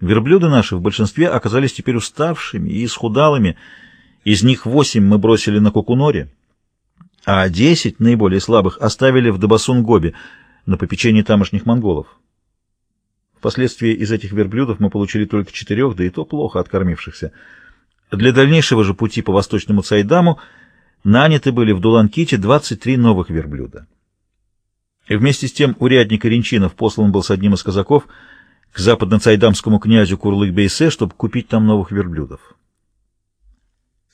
Верблюды наши в большинстве оказались теперь уставшими и исхудалыми. Из них восемь мы бросили на Кукуноре, а десять, наиболее слабых, оставили в Дабасун-Гобе на попечении тамошних монголов. Впоследствии из этих верблюдов мы получили только четырех, да и то плохо откормившихся. Для дальнейшего же пути по восточному Цайдаму наняты были в Дуланките 23 новых верблюда. И вместе с тем урядник Иринчинов послан был с одним из казаков к западно-цайдамскому князю Курлык-Бейсе, чтобы купить там новых верблюдов.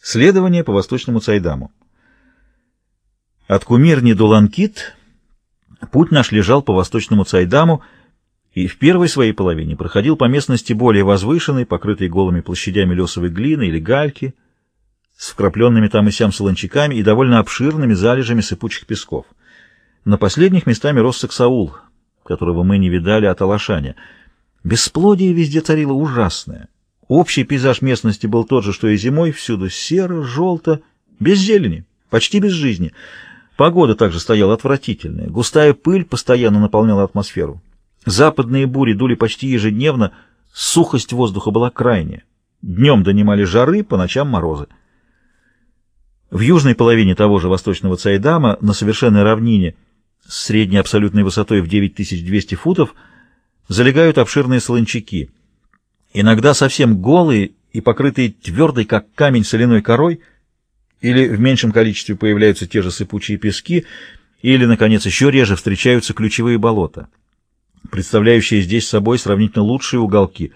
Следование по восточному Цайдаму. От Кумирни до Ланкит путь наш лежал по восточному Цайдаму и в первой своей половине проходил по местности более возвышенной, покрытой голыми площадями лесовой глины или гальки, с вкрапленными там и сям солончаками и довольно обширными залежами сыпучих песков. На последних местами рос саксаул, которого мы не видали от Алашаня. Бесплодие везде царило ужасное. Общий пейзаж местности был тот же, что и зимой, всюду серо, желто, без зелени, почти без жизни. Погода также стояла отвратительная, густая пыль постоянно наполняла атмосферу. Западные бури дули почти ежедневно, сухость воздуха была крайняя. Днем донимали жары, по ночам морозы. В южной половине того же восточного Цайдама, на совершенной равнине, с средней абсолютной высотой в 9200 футов залегают обширные солончаки, иногда совсем голые и покрытые твердой, как камень, соляной корой, или в меньшем количестве появляются те же сыпучие пески, или, наконец, еще реже встречаются ключевые болота, представляющие здесь собой сравнительно лучшие уголки,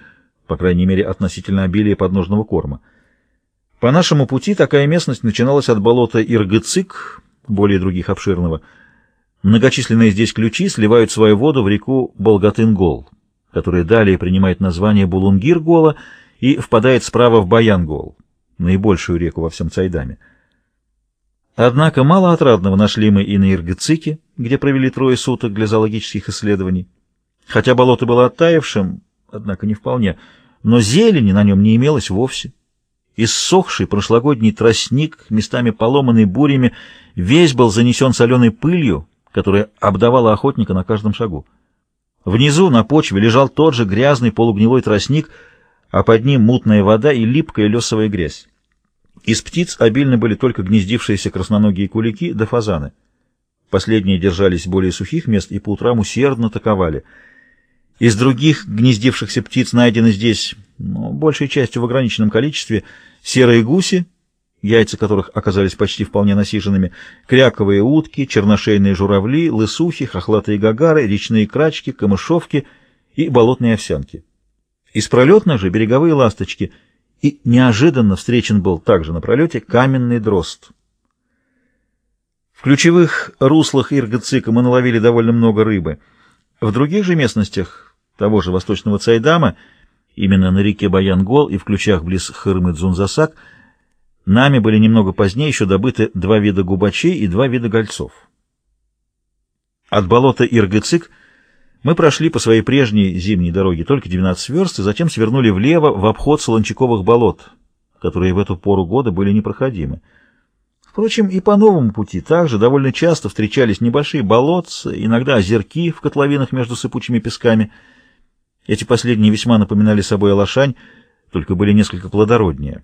по крайней мере, относительно обилия подножного корма. По нашему пути такая местность начиналась от болота Иргыцик, более других обширного, Многочисленные здесь ключи сливают свою воду в реку Болгатынгол, которая далее принимает название Булунгир-Гола и впадает справа в Баянгол, наибольшую реку во всем Цайдаме. Однако мало отрадного нашли мы и на Иргыцике, где провели трое суток для зоологических исследований. Хотя болото было оттаившим, однако не вполне, но зелени на нем не имелось вовсе. Иссохший прошлогодний тростник, местами поломанный бурями, весь был занесен соленой пылью, которая обдавала охотника на каждом шагу. Внизу на почве лежал тот же грязный полугнилой тростник, а под ним мутная вода и липкая лесовая грязь. Из птиц обильно были только гнездившиеся красноногие кулики да фазаны. Последние держались более сухих мест и по утрам усердно таковали. Из других гнездившихся птиц найдены здесь, ну, большей частью в ограниченном количестве, серые гуси, яйца которых оказались почти вполне насиженными, кряковые утки, черношейные журавли, лысухи, хохлатые гагары, речные крачки, камышовки и болотные овсянки. Из пролетных же береговые ласточки, и неожиданно встречен был также на пролете каменный дрозд. В ключевых руслах Иргацика мы наловили довольно много рыбы. В других же местностях того же восточного Цайдама, именно на реке Баянгол и в ключах близ Хырмы-Дзунзасак, Нами были немного позднее еще добыты два вида губачей и два вида гольцов. От болота Иргыцик мы прошли по своей прежней зимней дороге только 12 верст и затем свернули влево в обход Солончаковых болот, которые в эту пору года были непроходимы. Впрочем, и по новому пути также довольно часто встречались небольшие болотца, иногда озерки в котловинах между сыпучими песками. Эти последние весьма напоминали собой Алашань, только были несколько плодороднее.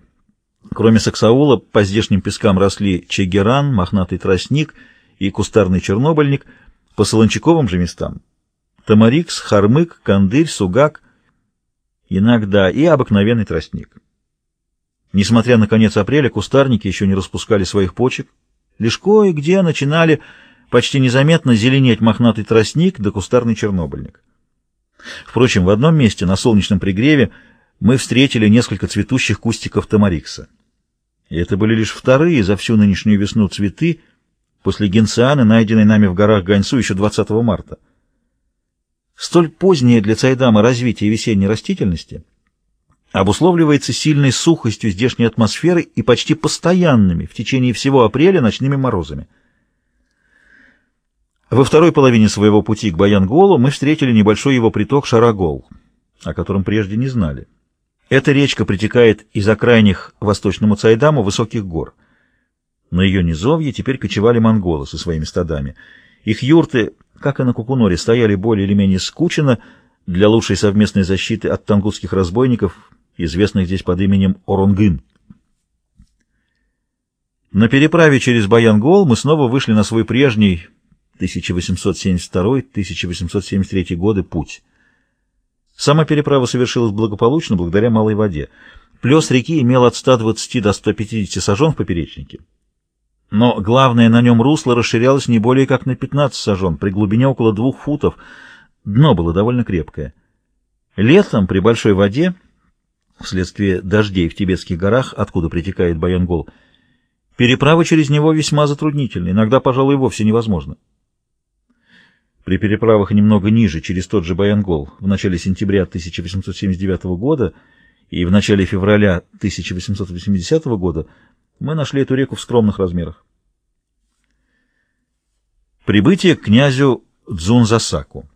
Кроме саксаула, по здешним пескам росли чегеран, мохнатый тростник и кустарный чернобыльник, по солончаковым же местам — тамарикс, хармык, кандырь, сугак, иногда и обыкновенный тростник. Несмотря на конец апреля, кустарники еще не распускали своих почек, лишь кое-где начинали почти незаметно зеленеть мохнатый тростник да кустарный чернобыльник. Впрочем, в одном месте, на солнечном пригреве, мы встретили несколько цветущих кустиков тамарикса. Это были лишь вторые за всю нынешнюю весну цветы после генцианы, найденной нами в горах Ганьсу еще 20 марта. Столь позднее для Цайдама развитие весенней растительности обусловливается сильной сухостью здешней атмосферы и почти постоянными в течение всего апреля ночными морозами. Во второй половине своего пути к Баянголу мы встретили небольшой его приток Шарагол, о котором прежде не знали. Эта речка притекает из окрайних восточному Цайдаму высоких гор. На ее низовье теперь кочевали монголы со своими стадами. Их юрты, как и на Кукуноре, стояли более или менее скучно, для лучшей совместной защиты от тангутских разбойников, известных здесь под именем Оронгын. На переправе через Баянгол мы снова вышли на свой прежний 1872-1873 годы путь. Сама переправа совершилась благополучно благодаря малой воде. Плес реки имел от 120 до 150 сажен в поперечнике. Но главное, на нем русло расширялось не более как на 15 сажен, при глубине около двух футов – Дно было довольно крепкое. Летом при большой воде, вследствие дождей в Тибетских горах, откуда притекает Баянгол, переправа через него весьма затруднительна, иногда, пожалуй, вовсе невозможно. При переправах немного ниже, через тот же Баянгол, в начале сентября 1879 года и в начале февраля 1880 года мы нашли эту реку в скромных размерах. Прибытие к князю Дзунзасаку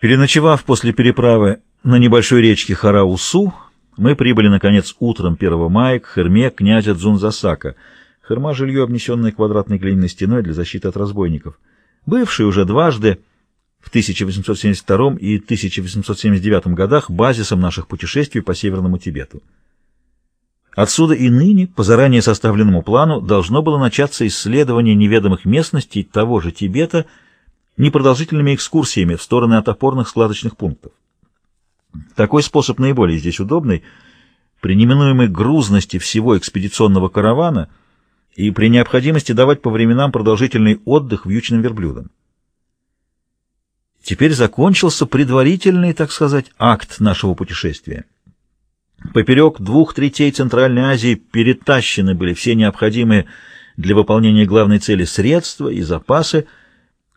Переночевав после переправы на небольшой речке Хараусу, мы прибыли, наконец, утром 1 мая к херме князя Дзунзасака. Херма — жилье, обнесенное квадратной глиняной стеной для защиты от разбойников. Бывший уже дважды, в 1872 и 1879 годах, базисом наших путешествий по Северному Тибету. Отсюда и ныне, по заранее составленному плану, должно было начаться исследование неведомых местностей того же Тибета — непродолжительными экскурсиями в стороны от опорных складочных пунктов. Такой способ наиболее здесь удобный при неминуемой грузности всего экспедиционного каравана и при необходимости давать по временам продолжительный отдых вьючным верблюдам. Теперь закончился предварительный, так сказать, акт нашего путешествия. Поперек двух третей Центральной Азии перетащены были все необходимые для выполнения главной цели средства и запасы,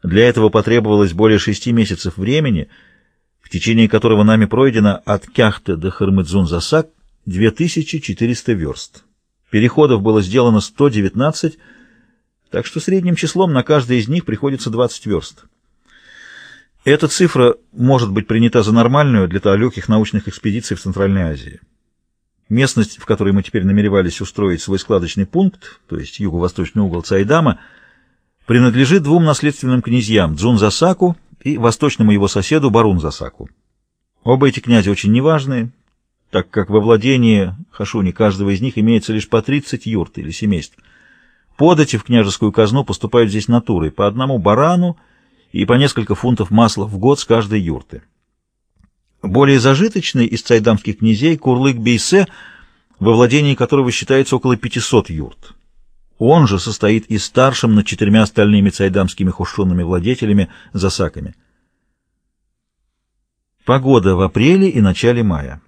для этого потребовалось более шести месяцев времени, в течение которого нами пройдено от Кяхты до Хармыдзун-Засак 2400 верст. Переходов было сделано 119, так что средним числом на каждый из них приходится 20 верст. Эта цифра может быть принята за нормальную для далеких научных экспедиций в Центральной Азии. Местность, в которой мы теперь намеревались устроить свой складочный пункт, то есть юго-восточный угол Цайдама, принадлежит двум наследственным князьям Дзун-Засаку и восточному его соседу Барун-Засаку. Оба эти князя очень неважные, так как во владении Хашуни каждого из них имеется лишь по 30 юрт или семейств. Подати в княжескую казну поступают здесь натурой, по одному барану и по несколько фунтов масла в год с каждой юрты. Более зажиточный из цайдамских князей Курлык Бейсе, во владении которого считается около 500 юрт. Он же состоит и старшим над четырьмя остальными цайдамскими хушунными владетелями засаками. Погода в апреле и начале мая.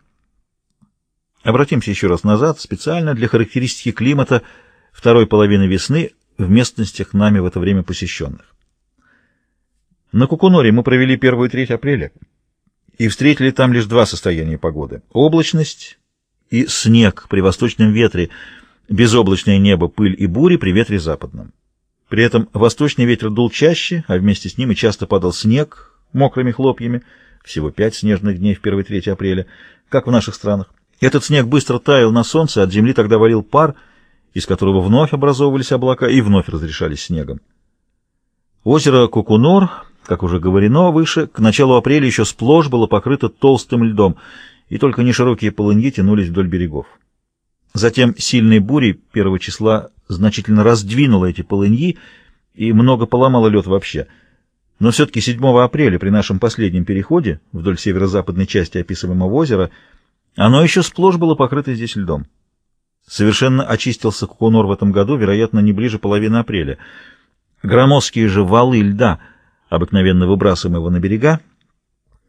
Обратимся еще раз назад, специально для характеристики климата второй половины весны в местностях нами в это время посещенных. На Кукуноре мы провели первую треть апреля и встретили там лишь два состояния погоды — облачность и снег при восточном ветре — Безоблачное небо, пыль и бури при ветре западном. При этом восточный ветер дул чаще, а вместе с ним и часто падал снег мокрыми хлопьями, всего пять снежных дней в 1-3 апреля, как в наших странах. Этот снег быстро таял на солнце, от земли тогда варил пар, из которого вновь образовывались облака и вновь разрешались снегом. Озеро Кукунор, как уже говорено выше, к началу апреля еще сплошь было покрыто толстым льдом, и только неширокие полыньи тянулись вдоль берегов. Затем сильной бури первого числа значительно раздвинула эти полыньи и много поломала лед вообще. Но все-таки 7 апреля при нашем последнем переходе вдоль северо-западной части описываемого озера оно еще сплошь было покрыто здесь льдом. Совершенно очистился Кукунор в этом году, вероятно, не ближе половины апреля. Громоздкие же валы льда, обыкновенно выбрасываемого на берега,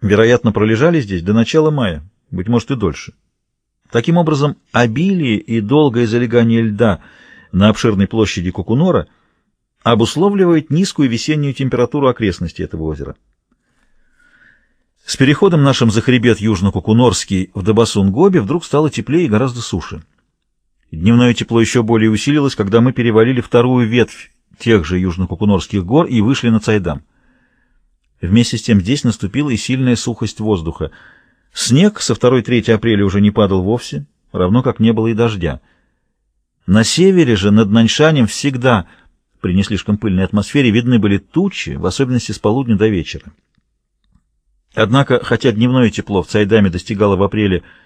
вероятно, пролежали здесь до начала мая, быть может и дольше. Таким образом, обилие и долгое залегание льда на обширной площади Кукунора обусловливает низкую весеннюю температуру окрестностей этого озера. С переходом нашим за хребет Южно-Кукунорский в Дабасун-Гоби вдруг стало теплее и гораздо суше. Дневное тепло еще более усилилось, когда мы перевалили вторую ветвь тех же Южно-Кукунорских гор и вышли на Цайдам. Вместе с тем здесь наступила и сильная сухость воздуха — Снег со 2-3 апреля уже не падал вовсе, равно как не было и дождя. На севере же над Наньшанем всегда, при не слишком пыльной атмосфере, видны были тучи, в особенности с полудня до вечера. Однако, хотя дневное тепло в Цайдаме достигало в апреле